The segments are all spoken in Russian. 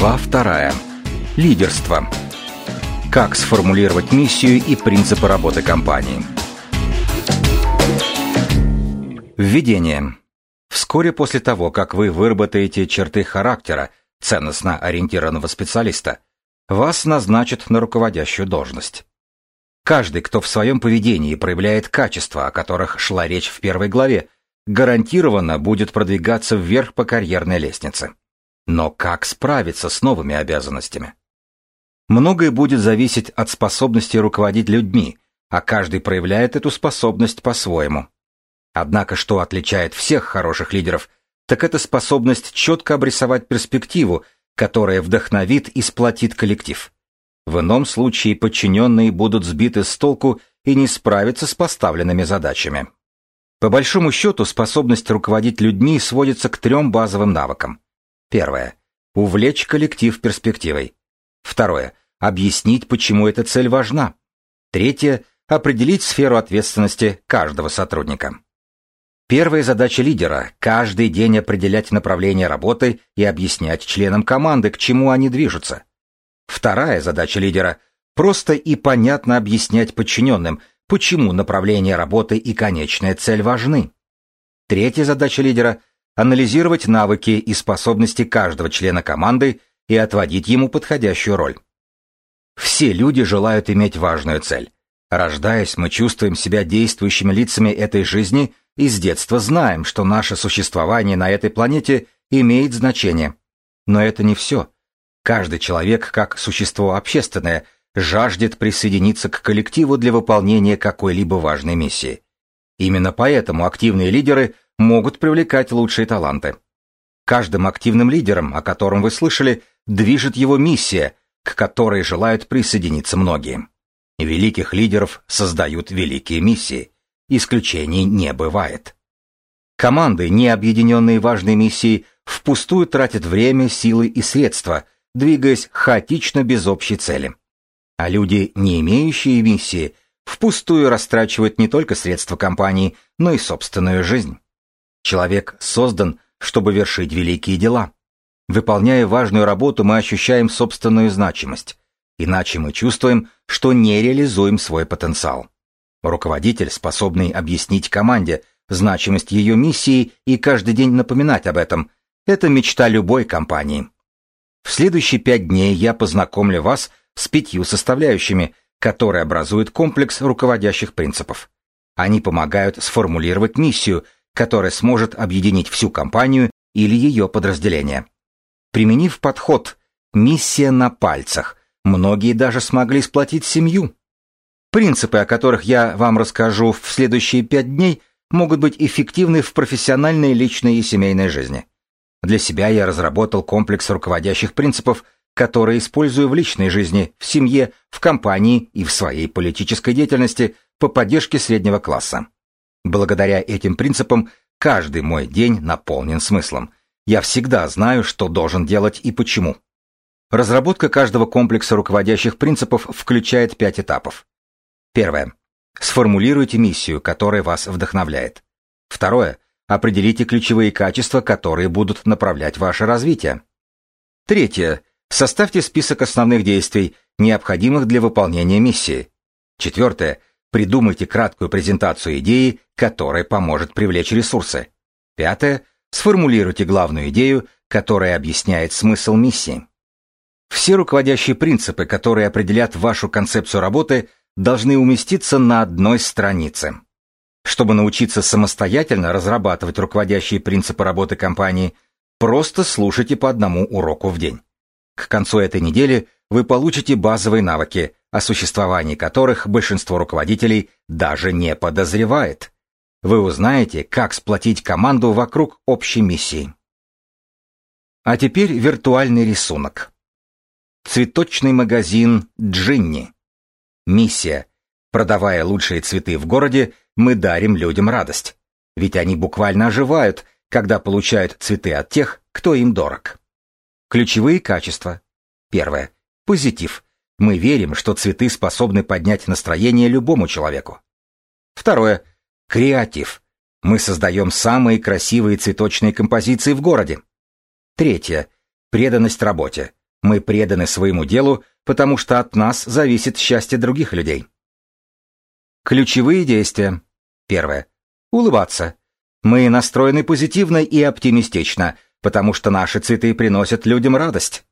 Глава вторая. Лидерство. Как сформулировать миссию и принципы работы компании. Введение. Вскоре после того, как вы выработаете черты характера ценностно ориентированного специалиста, вас назначат на руководящую должность. Каждый, кто в своем поведении проявляет качества, о которых шла речь в первой главе, гарантированно будет продвигаться вверх по карьерной лестнице. Но как справиться с новыми обязанностями? Многое будет зависеть от способности руководить людьми, а каждый проявляет эту способность по-своему. Однако что отличает всех хороших лидеров, так это способность четко обрисовать перспективу, которая вдохновит и сплотит коллектив. В ином случае подчиненные будут сбиты с толку и не справятся с поставленными задачами. По большому счету, способность руководить людьми сводится к трем базовым навыкам. Первое. Увлечь коллектив перспективой. Второе. Объяснить, почему эта цель важна. Третье. Определить сферу ответственности каждого сотрудника. Первая задача лидера – каждый день определять направление работы и объяснять членам команды, к чему они движутся. Вторая задача лидера – просто и понятно объяснять подчиненным, почему направление работы и конечная цель важны. Третья задача лидера анализировать навыки и способности каждого члена команды и отводить ему подходящую роль. Все люди желают иметь важную цель. Рождаясь, мы чувствуем себя действующими лицами этой жизни и с детства знаем, что наше существование на этой планете имеет значение. Но это не все. Каждый человек, как существо общественное, жаждет присоединиться к коллективу для выполнения какой-либо важной миссии. Именно поэтому активные лидеры могут привлекать лучшие таланты. Каждым активным лидером, о котором вы слышали, движет его миссия, к которой желают присоединиться многие. Великих лидеров создают великие миссии. Исключений не бывает. Команды, не объединенные важной миссией, впустую тратят время, силы и средства, двигаясь хаотично без общей цели. А люди, не имеющие миссии, впустую растрачивают не только средства компании, но и собственную жизнь. Человек создан, чтобы вершить великие дела. Выполняя важную работу, мы ощущаем собственную значимость. Иначе мы чувствуем, что не реализуем свой потенциал. Руководитель, способный объяснить команде значимость ее миссии и каждый день напоминать об этом, это мечта любой компании. В следующие пять дней я познакомлю вас с пятью составляющими, которые образуют комплекс руководящих принципов. Они помогают сформулировать миссию – которая сможет объединить всю компанию или ее подразделение. Применив подход «миссия на пальцах», многие даже смогли сплотить семью. Принципы, о которых я вам расскажу в следующие пять дней, могут быть эффективны в профессиональной, личной и семейной жизни. Для себя я разработал комплекс руководящих принципов, которые использую в личной жизни, в семье, в компании и в своей политической деятельности по поддержке среднего класса. Благодаря этим принципам каждый мой день наполнен смыслом. Я всегда знаю, что должен делать и почему. Разработка каждого комплекса руководящих принципов включает пять этапов. Первое. Сформулируйте миссию, которая вас вдохновляет. Второе. Определите ключевые качества, которые будут направлять ваше развитие. Третье. Составьте список основных действий, необходимых для выполнения миссии. Четвертое. Придумайте краткую презентацию идеи, которая поможет привлечь ресурсы. Пятое. Сформулируйте главную идею, которая объясняет смысл миссии. Все руководящие принципы, которые определят вашу концепцию работы, должны уместиться на одной странице. Чтобы научиться самостоятельно разрабатывать руководящие принципы работы компании, просто слушайте по одному уроку в день. К концу этой недели вы получите базовые навыки, о существовании которых большинство руководителей даже не подозревает. Вы узнаете, как сплотить команду вокруг общей миссии. А теперь виртуальный рисунок. Цветочный магазин Джинни. Миссия. Продавая лучшие цветы в городе, мы дарим людям радость. Ведь они буквально оживают, когда получают цветы от тех, кто им дорог. Ключевые качества. Первое. Позитив. Мы верим, что цветы способны поднять настроение любому человеку. Второе. Креатив. Мы создаем самые красивые цветочные композиции в городе. Третье. Преданность работе. Мы преданы своему делу, потому что от нас зависит счастье других людей. Ключевые действия. Первое. Улыбаться. Мы настроены позитивно и оптимистично, потому что наши цветы приносят людям радость.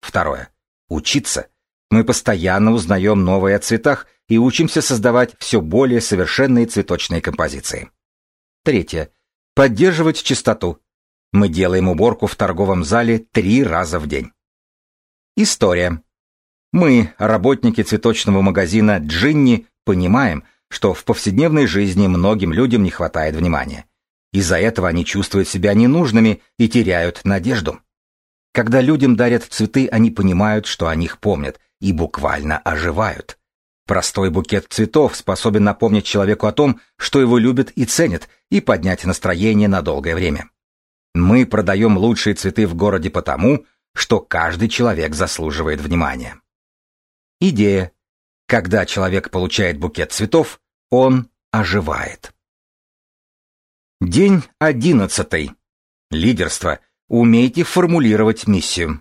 Второе. Учиться. Мы постоянно узнаем новое о цветах и учимся создавать все более совершенные цветочные композиции. Третье. Поддерживать чистоту. Мы делаем уборку в торговом зале три раза в день. История. Мы, работники цветочного магазина «Джинни», понимаем, что в повседневной жизни многим людям не хватает внимания. Из-за этого они чувствуют себя ненужными и теряют надежду. Когда людям дарят цветы, они понимают, что о них помнят, и буквально оживают. Простой букет цветов способен напомнить человеку о том, что его любят и ценят, и поднять настроение на долгое время. Мы продаем лучшие цветы в городе потому, что каждый человек заслуживает внимания. Идея. Когда человек получает букет цветов, он оживает. День одиннадцатый. Лидерство. Умейте формулировать миссию.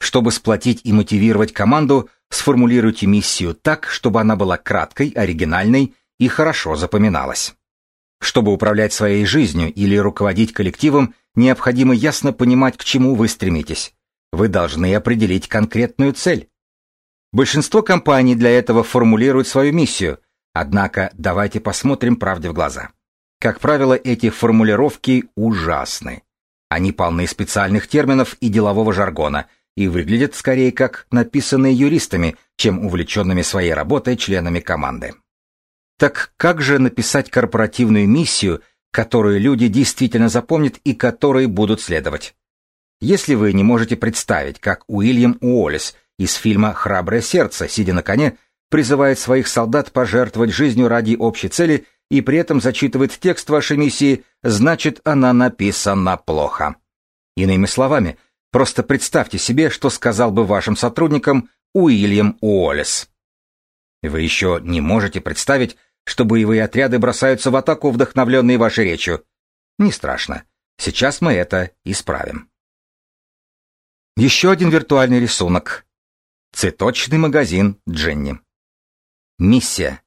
Чтобы сплотить и мотивировать команду, сформулируйте миссию так, чтобы она была краткой, оригинальной и хорошо запоминалась. Чтобы управлять своей жизнью или руководить коллективом, необходимо ясно понимать, к чему вы стремитесь. Вы должны определить конкретную цель. Большинство компаний для этого формулируют свою миссию, однако давайте посмотрим правде в глаза. Как правило, эти формулировки ужасны. Они полны специальных терминов и делового жаргона и выглядят скорее как написанные юристами, чем увлеченными своей работой членами команды. Так как же написать корпоративную миссию, которую люди действительно запомнят и которой будут следовать? Если вы не можете представить, как Уильям Уоллес из фильма «Храброе сердце», сидя на коне, призывает своих солдат пожертвовать жизнью ради общей цели и при этом зачитывает текст вашей миссии, значит, она написана плохо. Иными словами, просто представьте себе, что сказал бы вашим сотрудникам Уильям Уоллес. Вы еще не можете представить, что боевые отряды бросаются в атаку, вдохновленные вашей речью. Не страшно. Сейчас мы это исправим. Еще один виртуальный рисунок. Цветочный магазин Дженни. Миссия.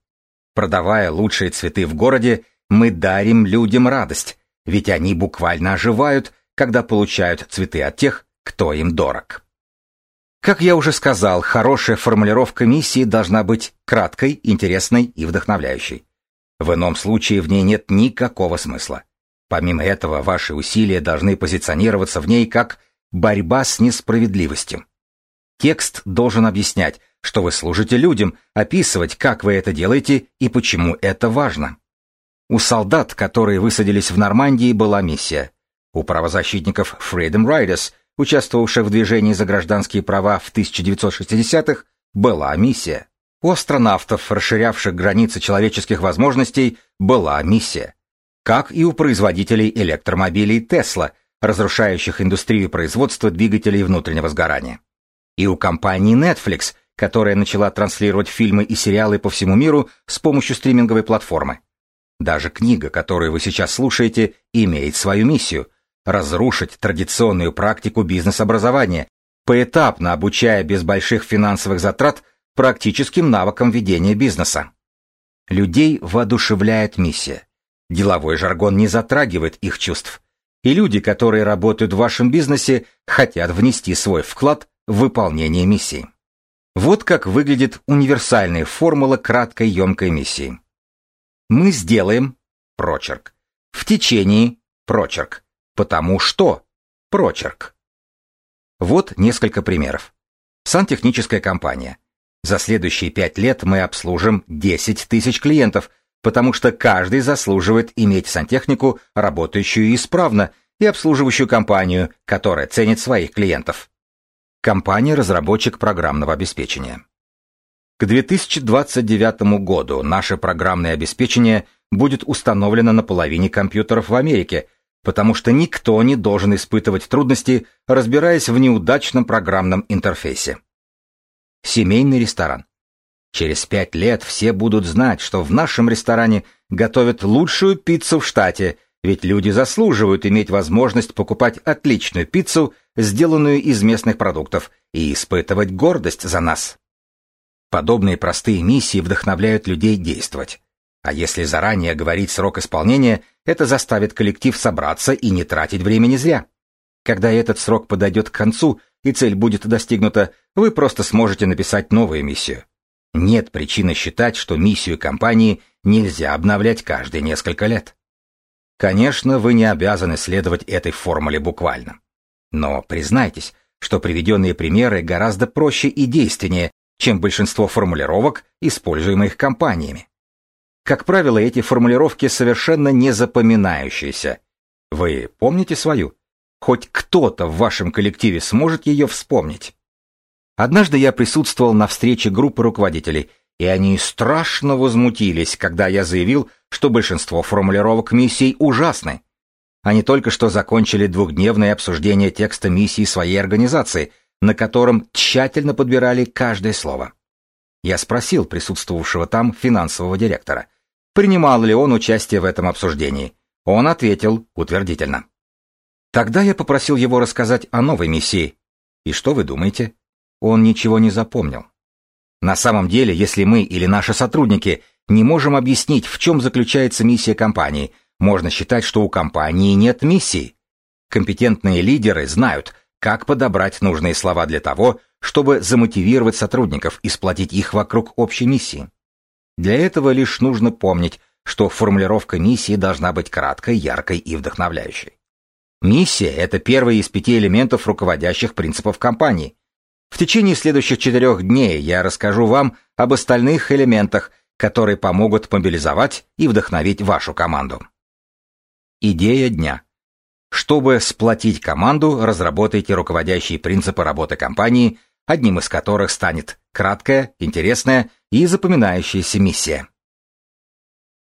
Продавая лучшие цветы в городе, мы дарим людям радость, ведь они буквально оживают, когда получают цветы от тех, кто им дорог. Как я уже сказал, хорошая формулировка миссии должна быть краткой, интересной и вдохновляющей. В ином случае в ней нет никакого смысла. Помимо этого, ваши усилия должны позиционироваться в ней как борьба с несправедливостью. Текст должен объяснять, что вы служите людям, описывать, как вы это делаете и почему это важно. У солдат, которые высадились в Нормандии, была миссия. У правозащитников Freedom Riders, участвовавших в движении за гражданские права в 1960-х, была миссия. У астронавтов, расширявших границы человеческих возможностей, была миссия. Как и у производителей электромобилей Tesla, разрушающих индустрию производства двигателей внутреннего сгорания. И у компании Netflix, которая начала транслировать фильмы и сериалы по всему миру с помощью стриминговой платформы. Даже книга, которую вы сейчас слушаете, имеет свою миссию – разрушить традиционную практику бизнес-образования, поэтапно обучая без больших финансовых затрат практическим навыкам ведения бизнеса. Людей воодушевляет миссия. Деловой жаргон не затрагивает их чувств и люди, которые работают в вашем бизнесе, хотят внести свой вклад в выполнение миссии. Вот как выглядит универсальная формула краткой емкой миссии. Мы сделаем прочерк. В течение прочерк. Потому что прочерк. Вот несколько примеров. Сантехническая компания. За следующие пять лет мы обслужим 10 тысяч клиентов – потому что каждый заслуживает иметь сантехнику, работающую исправно, и обслуживающую компанию, которая ценит своих клиентов. Компания-разработчик программного обеспечения. К 2029 году наше программное обеспечение будет установлено на половине компьютеров в Америке, потому что никто не должен испытывать трудности, разбираясь в неудачном программном интерфейсе. Семейный ресторан. Через пять лет все будут знать, что в нашем ресторане готовят лучшую пиццу в штате, ведь люди заслуживают иметь возможность покупать отличную пиццу сделанную из местных продуктов, и испытывать гордость за нас. Подобные простые миссии вдохновляют людей действовать. А если заранее говорить срок исполнения, это заставит коллектив собраться и не тратить времени зря. Когда этот срок подойдет к концу и цель будет достигнута, вы просто сможете написать новую миссию. Нет причины считать, что миссию компании нельзя обновлять каждые несколько лет. Конечно, вы не обязаны следовать этой формуле буквально. Но признайтесь, что приведенные примеры гораздо проще и действеннее, чем большинство формулировок, используемых компаниями. Как правило, эти формулировки совершенно не запоминающиеся. Вы помните свою? Хоть кто-то в вашем коллективе сможет ее вспомнить. Однажды я присутствовал на встрече группы руководителей, и они страшно возмутились, когда я заявил, что большинство формулировок миссий ужасны. Они только что закончили двухдневное обсуждение текста миссии своей организации, на котором тщательно подбирали каждое слово. Я спросил присутствовавшего там финансового директора, принимал ли он участие в этом обсуждении. Он ответил утвердительно. Тогда я попросил его рассказать о новой миссии. И что вы думаете? Он ничего не запомнил. На самом деле, если мы или наши сотрудники не можем объяснить, в чем заключается миссия компании, можно считать, что у компании нет миссии. Компетентные лидеры знают, как подобрать нужные слова для того, чтобы замотивировать сотрудников и сплотить их вокруг общей миссии. Для этого лишь нужно помнить, что формулировка миссии должна быть краткой, яркой и вдохновляющей. Миссия – это первый из пяти элементов руководящих принципов компании. В течение следующих четырех дней я расскажу вам об остальных элементах, которые помогут мобилизовать и вдохновить вашу команду. Идея дня. Чтобы сплотить команду, разработайте руководящие принципы работы компании, одним из которых станет краткая, интересная и запоминающаяся миссия.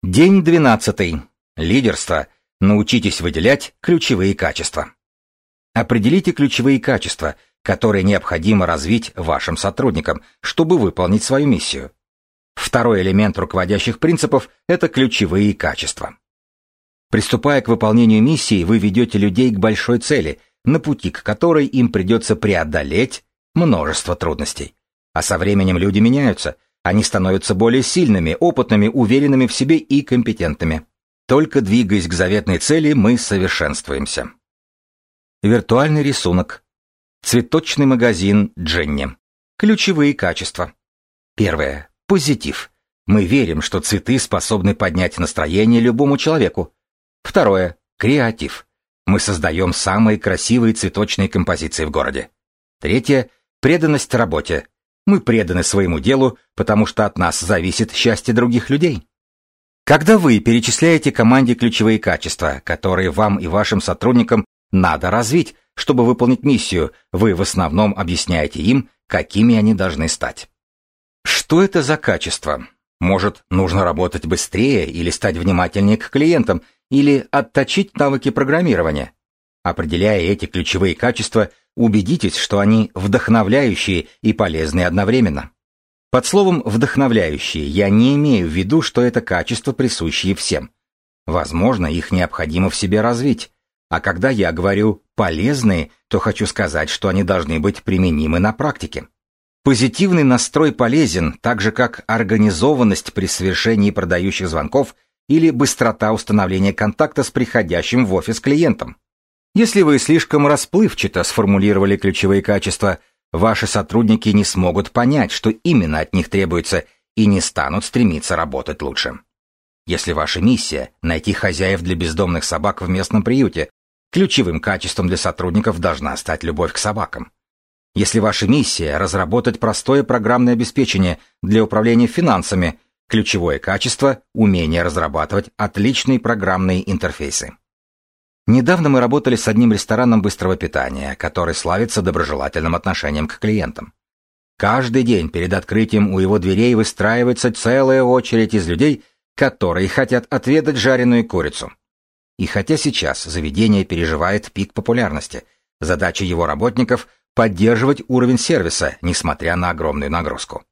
День 12. Лидерство. Научитесь выделять ключевые качества. Определите ключевые качества, которые необходимо развить вашим сотрудникам, чтобы выполнить свою миссию. Второй элемент руководящих принципов – это ключевые качества. Приступая к выполнению миссии, вы ведете людей к большой цели, на пути к которой им придется преодолеть множество трудностей. А со временем люди меняются, они становятся более сильными, опытными, уверенными в себе и компетентными. Только двигаясь к заветной цели, мы совершенствуемся. Виртуальный рисунок. Цветочный магазин Дженни. Ключевые качества. Первое. Позитив. Мы верим, что цветы способны поднять настроение любому человеку. Второе. Креатив. Мы создаем самые красивые цветочные композиции в городе. Третье. Преданность работе. Мы преданы своему делу, потому что от нас зависит счастье других людей. Когда вы перечисляете команде ключевые качества, которые вам и вашим сотрудникам надо развить, чтобы выполнить миссию, вы в основном объясняете им, какими они должны стать. Что это за качество? Может, нужно работать быстрее или стать внимательнее к клиентам, или отточить навыки программирования? Определяя эти ключевые качества, убедитесь, что они вдохновляющие и полезные одновременно. Под словом «вдохновляющие» я не имею в виду, что это качества, присущие всем. Возможно, их необходимо в себе развить. А когда я говорю «полезные», то хочу сказать, что они должны быть применимы на практике. Позитивный настрой полезен, так же как организованность при совершении продающих звонков или быстрота установления контакта с приходящим в офис клиентом. Если вы слишком расплывчато сформулировали ключевые качества – Ваши сотрудники не смогут понять, что именно от них требуется, и не станут стремиться работать лучше. Если ваша миссия – найти хозяев для бездомных собак в местном приюте, ключевым качеством для сотрудников должна стать любовь к собакам. Если ваша миссия – разработать простое программное обеспечение для управления финансами, ключевое качество – умение разрабатывать отличные программные интерфейсы. Недавно мы работали с одним рестораном быстрого питания, который славится доброжелательным отношением к клиентам. Каждый день перед открытием у его дверей выстраивается целая очередь из людей, которые хотят отведать жареную курицу. И хотя сейчас заведение переживает пик популярности, задача его работников – поддерживать уровень сервиса, несмотря на огромную нагрузку.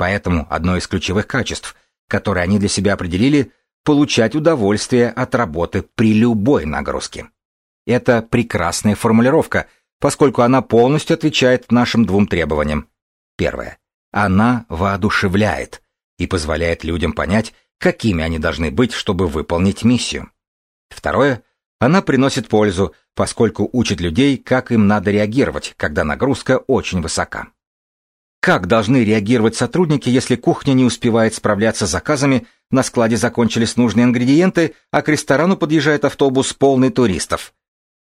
Поэтому одно из ключевых качеств, которые они для себя определили, получать удовольствие от работы при любой нагрузке. Это прекрасная формулировка, поскольку она полностью отвечает нашим двум требованиям. Первое. Она воодушевляет и позволяет людям понять, какими они должны быть, чтобы выполнить миссию. Второе. Она приносит пользу, поскольку учит людей, как им надо реагировать, когда нагрузка очень высока. Как должны реагировать сотрудники, если кухня не успевает справляться с заказами, на складе закончились нужные ингредиенты, а к ресторану подъезжает автобус полный туристов?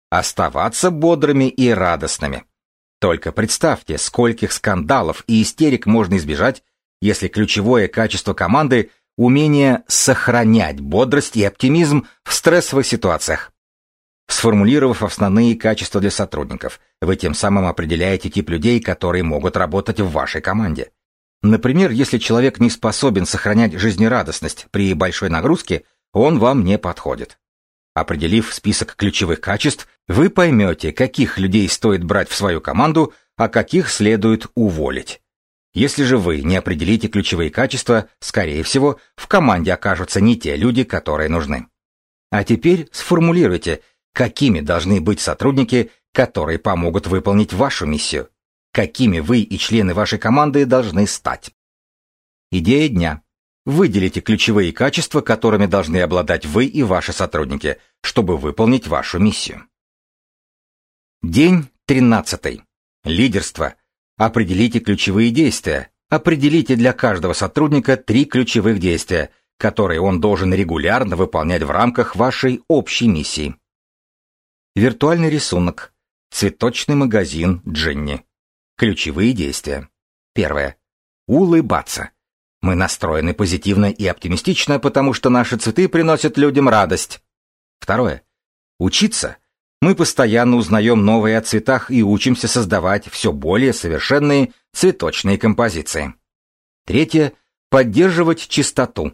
Оставаться бодрыми и радостными. Только представьте, скольких скандалов и истерик можно избежать, если ключевое качество команды – умение сохранять бодрость и оптимизм в стрессовых ситуациях. Сформулировав основные качества для сотрудников, вы тем самым определяете тип людей, которые могут работать в вашей команде. Например, если человек не способен сохранять жизнерадостность при большой нагрузке, он вам не подходит. Определив список ключевых качеств, вы поймете, каких людей стоит брать в свою команду, а каких следует уволить. Если же вы не определите ключевые качества, скорее всего, в команде окажутся не те люди, которые нужны. А теперь сформулируйте, Какими должны быть сотрудники, которые помогут выполнить вашу миссию? Какими вы и члены вашей команды должны стать? Идея дня. Выделите ключевые качества, которыми должны обладать вы и ваши сотрудники, чтобы выполнить вашу миссию. День 13. Лидерство. Определите ключевые действия. Определите для каждого сотрудника три ключевых действия, которые он должен регулярно выполнять в рамках вашей общей миссии. Виртуальный рисунок. Цветочный магазин Дженни. Ключевые действия. Первое. Улыбаться. Мы настроены позитивно и оптимистично, потому что наши цветы приносят людям радость. Второе. Учиться. Мы постоянно узнаем новые о цветах и учимся создавать все более совершенные цветочные композиции. Третье. Поддерживать чистоту.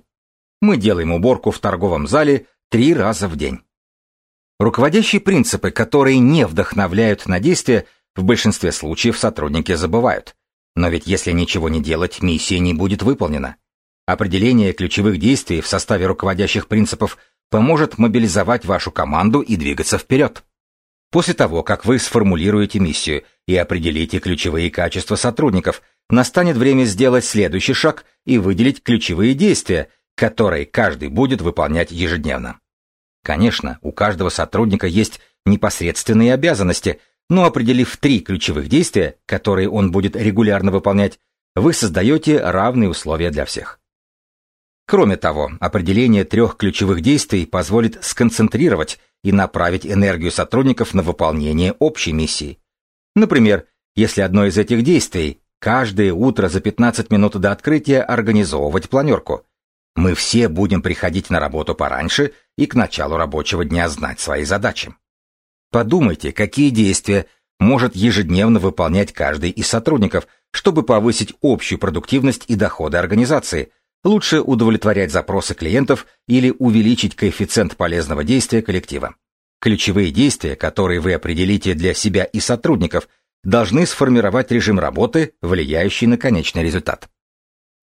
Мы делаем уборку в торговом зале три раза в день. Руководящие принципы, которые не вдохновляют на действия, в большинстве случаев сотрудники забывают. Но ведь если ничего не делать, миссия не будет выполнена. Определение ключевых действий в составе руководящих принципов поможет мобилизовать вашу команду и двигаться вперед. После того, как вы сформулируете миссию и определите ключевые качества сотрудников, настанет время сделать следующий шаг и выделить ключевые действия, которые каждый будет выполнять ежедневно. Конечно, у каждого сотрудника есть непосредственные обязанности, но определив три ключевых действия, которые он будет регулярно выполнять, вы создаете равные условия для всех. Кроме того, определение трех ключевых действий позволит сконцентрировать и направить энергию сотрудников на выполнение общей миссии. Например, если одно из этих действий – каждое утро за 15 минут до открытия организовывать планерку – мы все будем приходить на работу пораньше и к началу рабочего дня знать свои задачи. Подумайте, какие действия может ежедневно выполнять каждый из сотрудников, чтобы повысить общую продуктивность и доходы организации, лучше удовлетворять запросы клиентов или увеличить коэффициент полезного действия коллектива. Ключевые действия, которые вы определите для себя и сотрудников, должны сформировать режим работы, влияющий на конечный результат.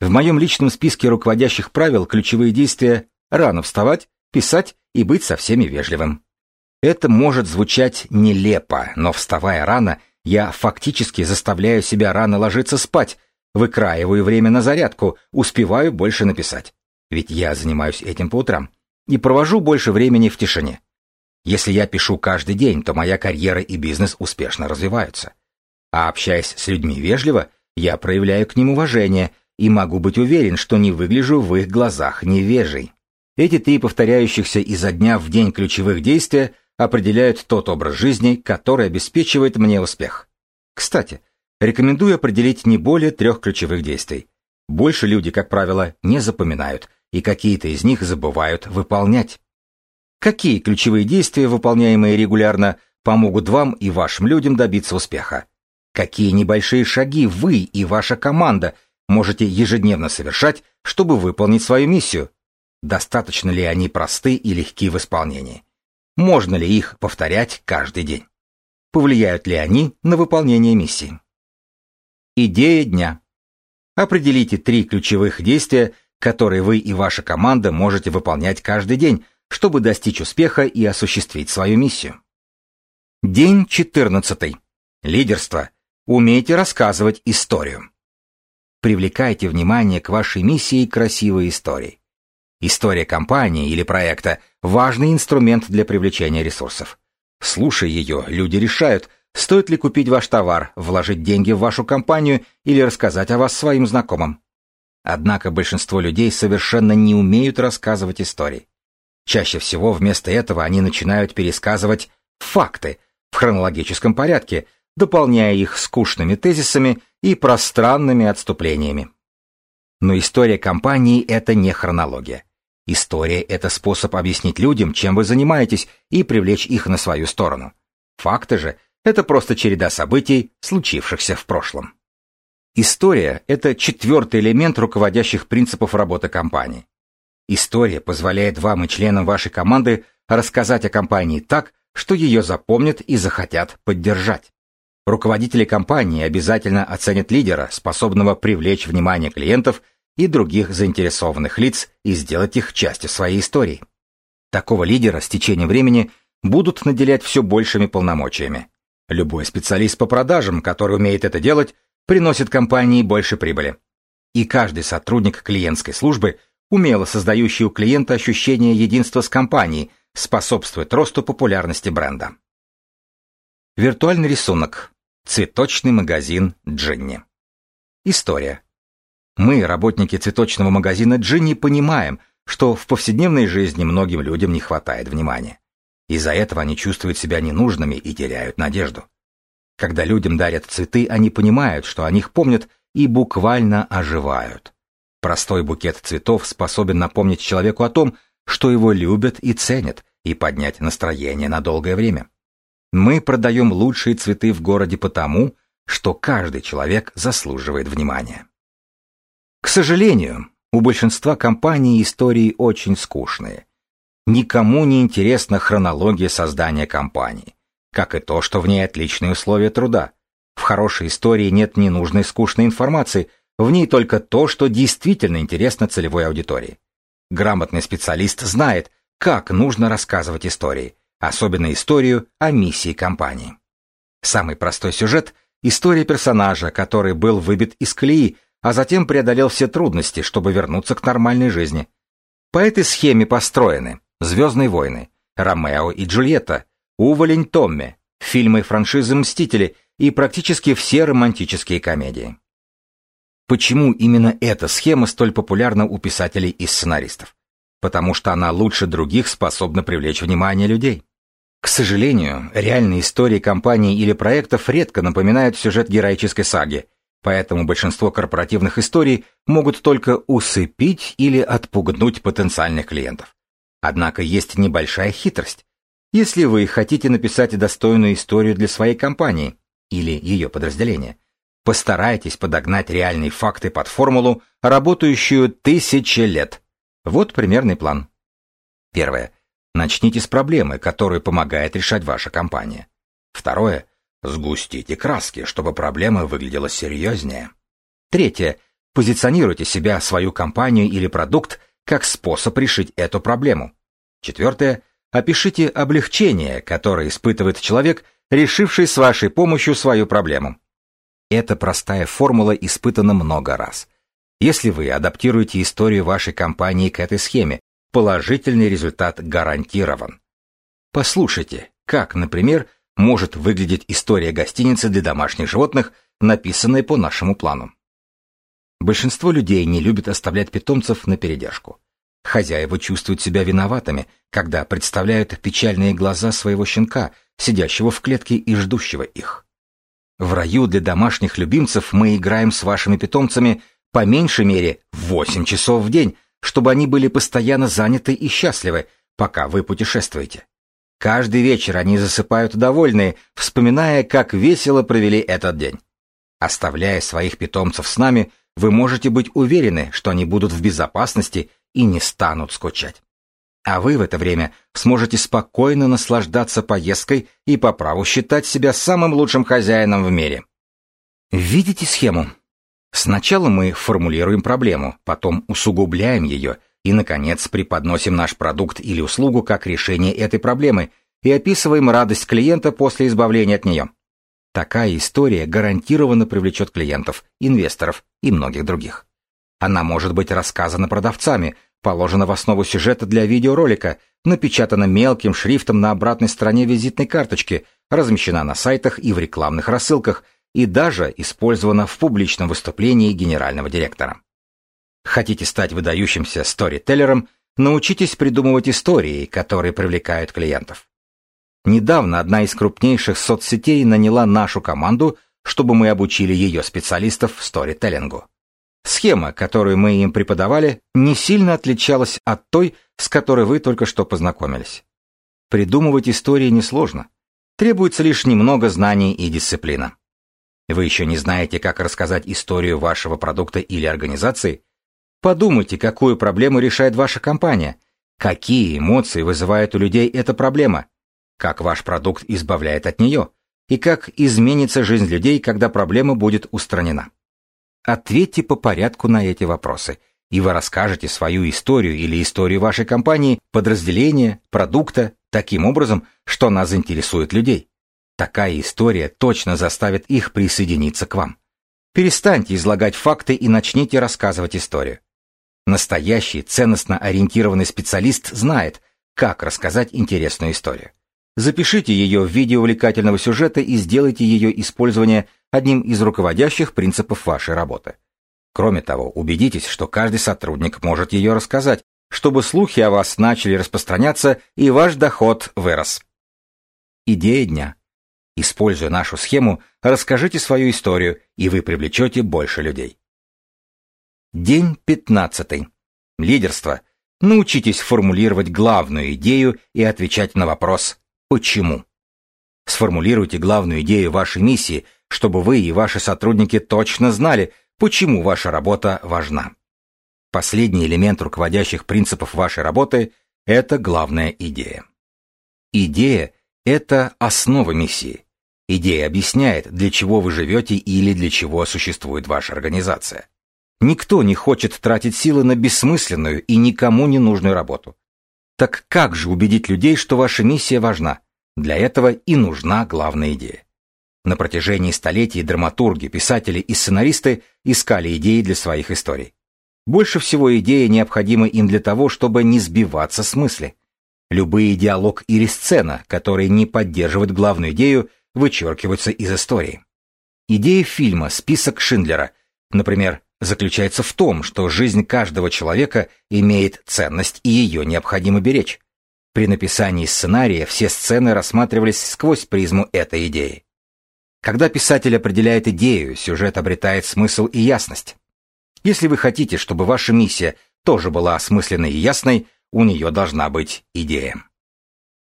В моем личном списке руководящих правил ключевые действия рано вставать, писать и быть со всеми вежливым. Это может звучать нелепо, но вставая рано, я фактически заставляю себя рано ложиться спать, выкраиваю время на зарядку, успеваю больше написать. Ведь я занимаюсь этим по утрам. И провожу больше времени в тишине. Если я пишу каждый день, то моя карьера и бизнес успешно развиваются. А общаясь с людьми вежливо, я проявляю к ним уважение и могу быть уверен, что не выгляжу в их глазах невежей. Эти три повторяющихся изо дня в день ключевых действия определяют тот образ жизни, который обеспечивает мне успех. Кстати, рекомендую определить не более трех ключевых действий. Больше люди, как правило, не запоминают, и какие-то из них забывают выполнять. Какие ключевые действия, выполняемые регулярно, помогут вам и вашим людям добиться успеха? Какие небольшие шаги вы и ваша команда можете ежедневно совершать, чтобы выполнить свою миссию? Достаточно ли они просты и легки в исполнении? Можно ли их повторять каждый день? Повлияют ли они на выполнение миссии? Идея дня. Определите три ключевых действия, которые вы и ваша команда можете выполнять каждый день, чтобы достичь успеха и осуществить свою миссию. День 14. Лидерство. Умейте рассказывать историю. Привлекайте внимание к вашей миссии красивой истории. История компании или проекта – важный инструмент для привлечения ресурсов. Слушая ее, люди решают, стоит ли купить ваш товар, вложить деньги в вашу компанию или рассказать о вас своим знакомым. Однако большинство людей совершенно не умеют рассказывать истории. Чаще всего вместо этого они начинают пересказывать факты в хронологическом порядке, дополняя их скучными тезисами и пространными отступлениями. Но история компании — это не хронология. История — это способ объяснить людям, чем вы занимаетесь, и привлечь их на свою сторону. Факты же — это просто череда событий, случившихся в прошлом. История — это четвертый элемент руководящих принципов работы компании. История позволяет вам и членам вашей команды рассказать о компании так, что ее запомнят и захотят поддержать. Руководители компании обязательно оценят лидера, способного привлечь внимание клиентов и других заинтересованных лиц и сделать их частью своей истории. Такого лидера с течением времени будут наделять все большими полномочиями. Любой специалист по продажам, который умеет это делать, приносит компании больше прибыли. И каждый сотрудник клиентской службы, умело создающий у клиента ощущение единства с компанией, способствует росту популярности бренда. Виртуальный рисунок. Цветочный магазин Джинни. История. Мы, работники цветочного магазина Джинни, понимаем, что в повседневной жизни многим людям не хватает внимания. Из-за этого они чувствуют себя ненужными и теряют надежду. Когда людям дарят цветы, они понимают, что о них помнят и буквально оживают. Простой букет цветов способен напомнить человеку о том, что его любят и ценят, и поднять настроение на долгое время. Мы продаем лучшие цветы в городе потому, что каждый человек заслуживает внимания. К сожалению, у большинства компаний истории очень скучные. Никому не интересна хронология создания компании, как и то, что в ней отличные условия труда. В хорошей истории нет ненужной скучной информации, в ней только то, что действительно интересно целевой аудитории. Грамотный специалист знает, как нужно рассказывать истории, особенно историю о миссии компании. Самый простой сюжет – история персонажа, который был выбит из колеи, а затем преодолел все трудности, чтобы вернуться к нормальной жизни. По этой схеме построены «Звездные войны», «Ромео и Джульетта», «Уволень Томми», фильмы франшизы «Мстители» и практически все романтические комедии. Почему именно эта схема столь популярна у писателей и сценаристов? Потому что она лучше других способна привлечь внимание людей. К сожалению, реальные истории компаний или проектов редко напоминают сюжет героической саги, поэтому большинство корпоративных историй могут только усыпить или отпугнуть потенциальных клиентов. Однако есть небольшая хитрость. Если вы хотите написать достойную историю для своей компании или ее подразделения, постарайтесь подогнать реальные факты под формулу, работающую тысячи лет. Вот примерный план. Первое. Начните с проблемы, которую помогает решать ваша компания. Второе. Сгустите краски, чтобы проблема выглядела серьезнее. Третье. Позиционируйте себя, свою компанию или продукт как способ решить эту проблему. Четвертое. Опишите облегчение, которое испытывает человек, решивший с вашей помощью свою проблему. Эта простая формула испытана много раз. Если вы адаптируете историю вашей компании к этой схеме, Положительный результат гарантирован. Послушайте, как, например, может выглядеть история гостиницы для домашних животных, написанная по нашему плану. Большинство людей не любят оставлять питомцев на передержку. Хозяева чувствуют себя виноватыми, когда представляют печальные глаза своего щенка, сидящего в клетке и ждущего их. В раю для домашних любимцев мы играем с вашими питомцами по меньшей мере 8 часов в день, чтобы они были постоянно заняты и счастливы, пока вы путешествуете. Каждый вечер они засыпают довольные, вспоминая, как весело провели этот день. Оставляя своих питомцев с нами, вы можете быть уверены, что они будут в безопасности и не станут скучать. А вы в это время сможете спокойно наслаждаться поездкой и по праву считать себя самым лучшим хозяином в мире. Видите схему? Сначала мы формулируем проблему, потом усугубляем ее и, наконец, преподносим наш продукт или услугу как решение этой проблемы и описываем радость клиента после избавления от нее. Такая история гарантированно привлечет клиентов, инвесторов и многих других. Она может быть рассказана продавцами, положена в основу сюжета для видеоролика, напечатана мелким шрифтом на обратной стороне визитной карточки, размещена на сайтах и в рекламных рассылках, и даже использована в публичном выступлении генерального директора. Хотите стать выдающимся сторителлером, научитесь придумывать истории, которые привлекают клиентов. Недавно одна из крупнейших соцсетей наняла нашу команду, чтобы мы обучили ее специалистов сторителлингу. Схема, которую мы им преподавали, не сильно отличалась от той, с которой вы только что познакомились. Придумывать истории несложно. Требуется лишь немного знаний и дисциплина. Вы еще не знаете, как рассказать историю вашего продукта или организации? Подумайте, какую проблему решает ваша компания, какие эмоции вызывает у людей эта проблема, как ваш продукт избавляет от нее, и как изменится жизнь людей, когда проблема будет устранена. Ответьте по порядку на эти вопросы, и вы расскажете свою историю или историю вашей компании, подразделения, продукта таким образом, что она заинтересует людей. Такая история точно заставит их присоединиться к вам. Перестаньте излагать факты и начните рассказывать историю. Настоящий ценностно ориентированный специалист знает, как рассказать интересную историю. Запишите ее в виде увлекательного сюжета и сделайте ее использование одним из руководящих принципов вашей работы. Кроме того, убедитесь, что каждый сотрудник может ее рассказать, чтобы слухи о вас начали распространяться и ваш доход вырос. Идея дня. Используя нашу схему, расскажите свою историю, и вы привлечете больше людей. День 15. Лидерство. Научитесь формулировать главную идею и отвечать на вопрос Почему? Сформулируйте главную идею вашей миссии, чтобы вы и ваши сотрудники точно знали, почему ваша работа важна. Последний элемент руководящих принципов вашей работы – это главная идея. Идея – это основа миссии. Идея объясняет, для чего вы живете или для чего существует ваша организация. Никто не хочет тратить силы на бессмысленную и никому не нужную работу. Так как же убедить людей, что ваша миссия важна? Для этого и нужна главная идея. На протяжении столетий драматурги, писатели и сценаристы искали идеи для своих историй. Больше всего идеи необходимы им для того, чтобы не сбиваться с мысли. Любые диалог или сцена, которые не поддерживают главную идею, вычеркиваются из истории. Идея фильма «Список Шиндлера», например, заключается в том, что жизнь каждого человека имеет ценность и ее необходимо беречь. При написании сценария все сцены рассматривались сквозь призму этой идеи. Когда писатель определяет идею, сюжет обретает смысл и ясность. Если вы хотите, чтобы ваша миссия тоже была осмысленной и ясной, у нее должна быть идея.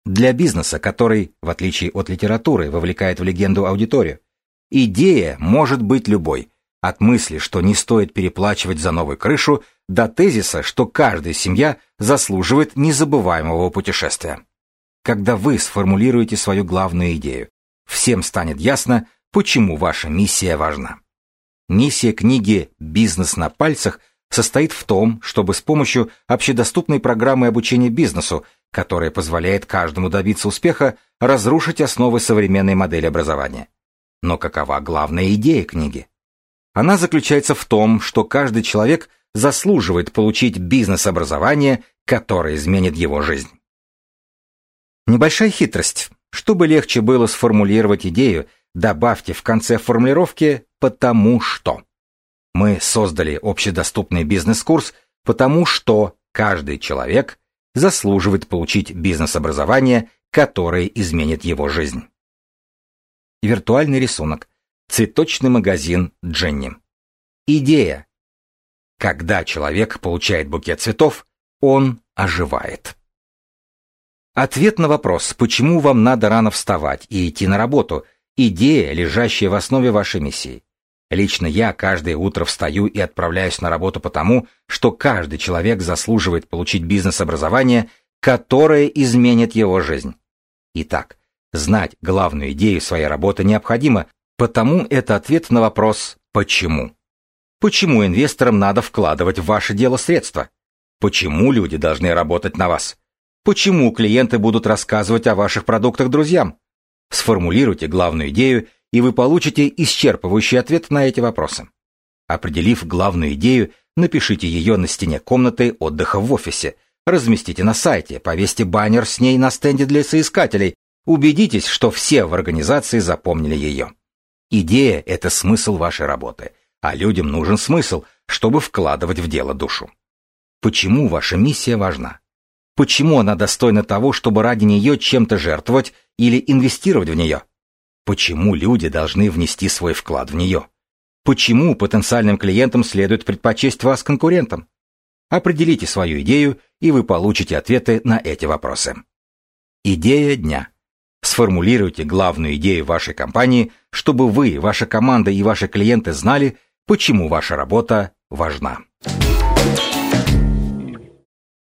Для бизнеса, который, в отличие от литературы, вовлекает в легенду аудиторию, идея может быть любой, от мысли, что не стоит переплачивать за новую крышу, до тезиса, что каждая семья заслуживает незабываемого путешествия. Когда вы сформулируете свою главную идею, всем станет ясно, почему ваша миссия важна. Миссия книги «Бизнес на пальцах» состоит в том, чтобы с помощью общедоступной программы обучения бизнесу, которая позволяет каждому добиться успеха, разрушить основы современной модели образования. Но какова главная идея книги? Она заключается в том, что каждый человек заслуживает получить бизнес-образование, которое изменит его жизнь. Небольшая хитрость. Чтобы легче было сформулировать идею, добавьте в конце формулировки «потому что». Мы создали общедоступный бизнес-курс «Потому что каждый человек заслуживает получить бизнес-образование, которое изменит его жизнь». Виртуальный рисунок. Цветочный магазин Дженни. Идея. Когда человек получает букет цветов, он оживает. Ответ на вопрос, почему вам надо рано вставать и идти на работу, идея, лежащая в основе вашей миссии. Лично я каждое утро встаю и отправляюсь на работу потому, что каждый человек заслуживает получить бизнес-образование, которое изменит его жизнь. Итак, знать главную идею своей работы необходимо, Потому это ответ на вопрос «почему?». Почему инвесторам надо вкладывать в ваше дело средства? Почему люди должны работать на вас? Почему клиенты будут рассказывать о ваших продуктах друзьям? Сформулируйте главную идею и вы получите исчерпывающий ответ на эти вопросы. Определив главную идею, напишите ее на стене комнаты отдыха в офисе, разместите на сайте, повесьте баннер с ней на стенде для соискателей, убедитесь, что все в организации запомнили ее. Идея – это смысл вашей работы, а людям нужен смысл, чтобы вкладывать в дело душу. Почему ваша миссия важна? Почему она достойна того, чтобы ради нее чем-то жертвовать или инвестировать в нее? Почему люди должны внести свой вклад в нее? Почему потенциальным клиентам следует предпочесть вас конкурентам? Определите свою идею, и вы получите ответы на эти вопросы. Идея дня. Сформулируйте главную идею вашей компании, чтобы вы, ваша команда и ваши клиенты знали, почему ваша работа важна.